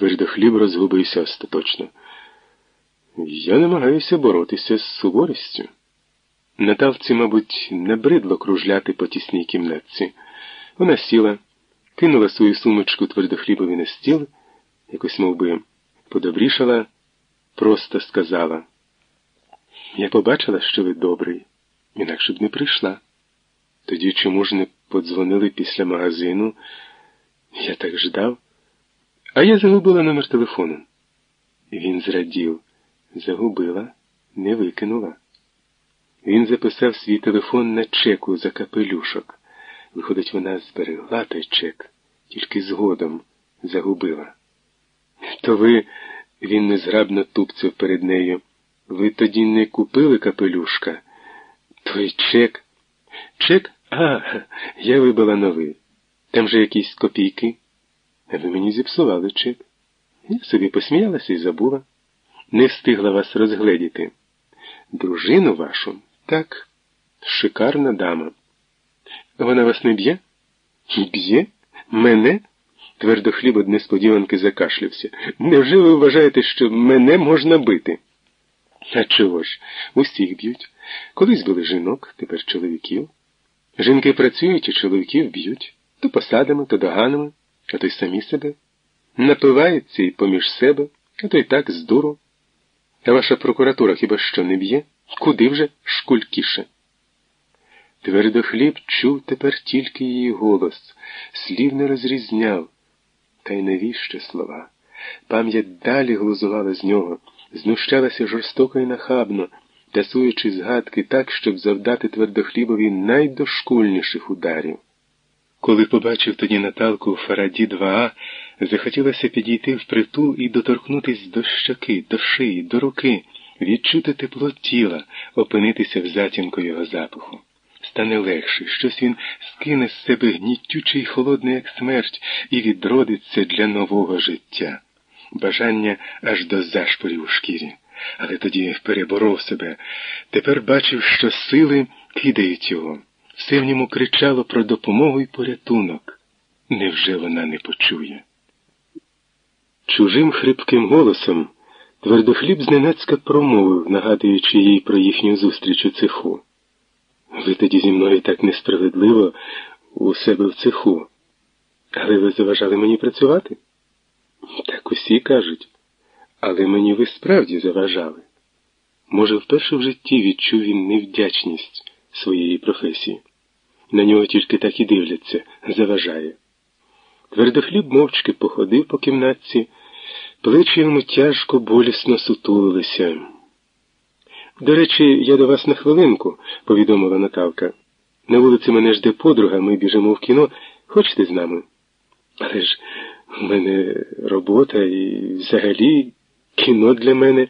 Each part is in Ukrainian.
Твердохліб розгубився остаточно. Я намагаюся боротися з суворістю. Наталці, мабуть, набридло кружляти по тісній кімнатці. Вона сіла, кинула свою сумочку твердохлібові на стіл, якось мов би, подобрішала, просто сказала. Я побачила, що ви добрий, інакше б не прийшла. Тоді чому ж не подзвонили після магазину? Я так ждав, а я загубила номер телефону. Він зрадів, загубила, не викинула. Він записав свій телефон на чеку за капелюшок. Виходить, вона зберегла той чек, тільки згодом загубила. То ви, він незграбно тупцяв перед нею, ви тоді не купили капелюшка? Той чек. Чек? А, я вибила новий. Там же якісь копійки. Ви мені зіпсували чек. Я собі посміялася і забула. Не встигла вас розгледіти. Дружину вашу? Так, шикарна дама. Вона вас не б'є? Б'є? Мене? Твердохліб од несподіванки закашлявся. Невже ви вважаєте, що мене можна бити? А чого ж? Усіх б'ють. Колись були жінок, тепер чоловіків. Жінки працюють і чоловіків б'ють то посадами, то доганами, а то й самі себе. Напиваються і поміж себе, а то й так з дуру. А ваша прокуратура хіба що не б'є? Куди вже шкулькіше? Твердохліб чув тепер тільки її голос, слів не розрізняв. Та й навіщо слова? Пам'ять далі глузувала з нього, знущалася жорстоко і нахабно, тасуючи згадки так, щоб завдати твердохлібові найдошкульніших ударів. Коли побачив тоді Наталку в Фараді 2А, захотілося підійти в притул і доторкнутись до щоки, до шиї, до руки, відчути тепло тіла, опинитися в затінку його запаху. Стане легше, щось він скине з себе гнітючий і холодний, як смерть, і відродиться для нового життя. Бажання аж до зашпорів у шкірі. Але тоді переборов себе, тепер бачив, що сили кидають його. Все в ньому кричало про допомогу і порятунок. Невже вона не почує? Чужим хрипким голосом твердохліб зненацька промовив, нагадуючи їй про їхню зустріч у цеху. Ви тоді зі мною так несправедливо у себе в цеху. Але ви заважали мені працювати? Так усі кажуть. Але мені ви справді заважали. Може, вперше в житті відчув він невдячність своєї професії. На нього тільки так і дивляться, заважає. Твердохліб мовчки походив по кімнатці, плечі йому тяжко, болісно сутулилися. До речі, я до вас на хвилинку, повідомила Наталка. На вулиці мене жде подруга, ми біжимо в кіно. Хочете з нами? Але ж в мене робота і взагалі кіно для мене.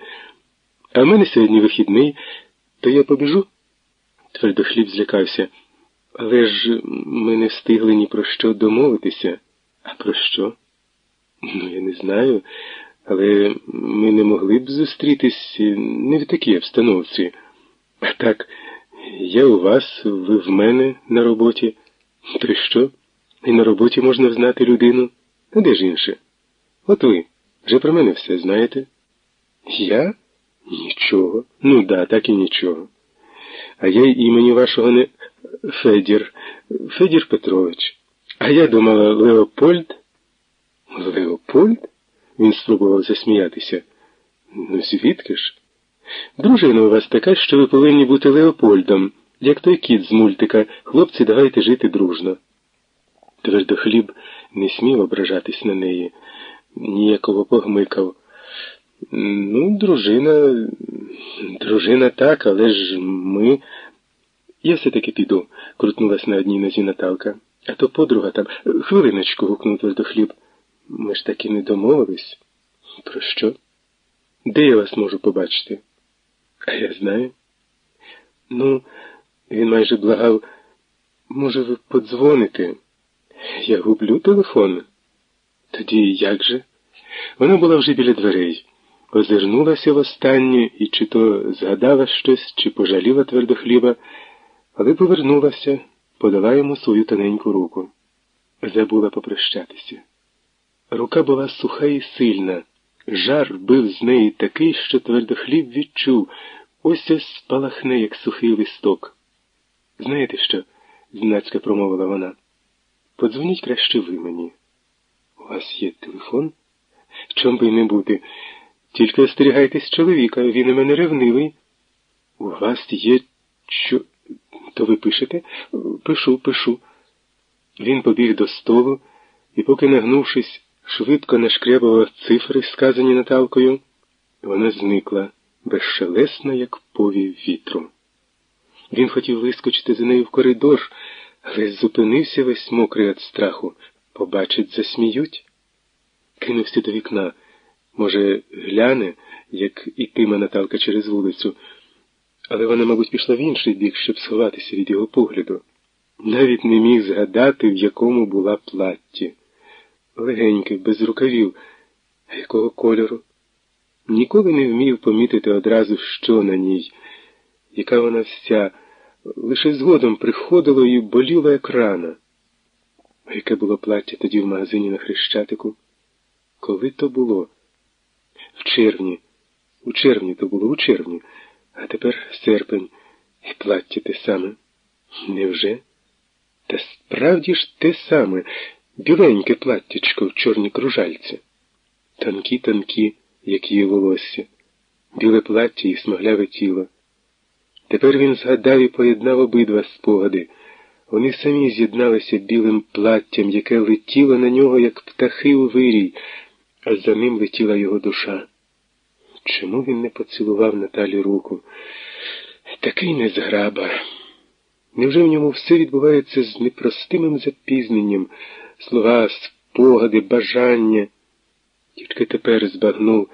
А в мене сьогодні вихідний, то я побіжу? Твердохліб злякався. Але ж ми не встигли ні про що домовитися. А про що? Ну, я не знаю, але ми не могли б зустрітись не в такій обстановці. А так, я у вас, ви в мене на роботі. То що? І на роботі можна взнати людину. А де ж інше? От ви вже про мене все знаєте? Я? Нічого. Ну да, так і нічого. А я імені вашого не. Федір, Федір Петрович. А я думала, Леопольд. Леопольд? Він спробував засміятися. Ну, звідки ж? Дружина у вас така, що ви повинні бути Леопольдом, як той кіт з мультика. Хлопці, давайте жити дружно. Твердохліб не смів ображатись на неї, ніяково погмикав. Ну, дружина, дружина так, але ж ми. Я все-таки піду, крутнулась на одній нозі Наталка. А то подруга там. Хвилиночку, гукнув твердохліб. Ми ж таки не домовились. Про що? Де я вас можу побачити? А я знаю. Ну, він майже благав. Може, ви подзвоните? Я гублю телефон. Тоді як же? Вона була вже біля дверей, озирнулася востаннє і чи то згадала щось, чи пожаліла твердохліба але повернулася, подала йому свою тоненьку руку. Забула попрощатися. Рука була суха і сильна. Жар бив з неї такий, що твердохліб відчув, ось ось спалахне, як сухий листок. Знаєте що? знацька промовила вона. Подзвоніть краще ви мені. У вас є телефон? Чом би й не бути? Тільки остерігайтесь чоловіка, він у мене ревнивий. У вас є що? То ви пишете? Пишу, пишу. Він побіг до столу і, поки нагнувшись, швидко нашкрябував цифри, сказані Наталкою, вона зникла, безшелесна, як повів вітру. Він хотів вискочити за нею в коридор, але зупинився весь мокрий від страху. Побачить, засміють. Кинувся до вікна. Може, гляне, як ітиме Наталка через вулицю, але вона, мабуть, пішла в інший бік, щоб сховатися від його погляду. Навіть не міг згадати, в якому була платті. Легеньке, без рукавів, а якого кольору. Ніколи не вмів помітити одразу, що на ній, яка вона вся, лише згодом приходило і боліла як рана. А яке було плаття тоді в магазині на Хрещатику? Коли то було? В червні. У червні то було, у червні, а тепер серпень, і плаття те саме. Невже? Та справді ж те саме, біленьке платтячко в чорній кружальці. Танкі танкі, як її волосся, біле плаття і смагляве тіло. Тепер він згадав і поєднав обидва спогади. Вони самі з'єдналися білим платтям, яке летіло на нього, як птахи у вирій, а за ним летіла його душа. Чому він не поцілував Наталі руку? Такий незграба. Невже в ньому все відбувається з непростимим запізненням, слова, спогади, бажання? Тільки тепер збагнув.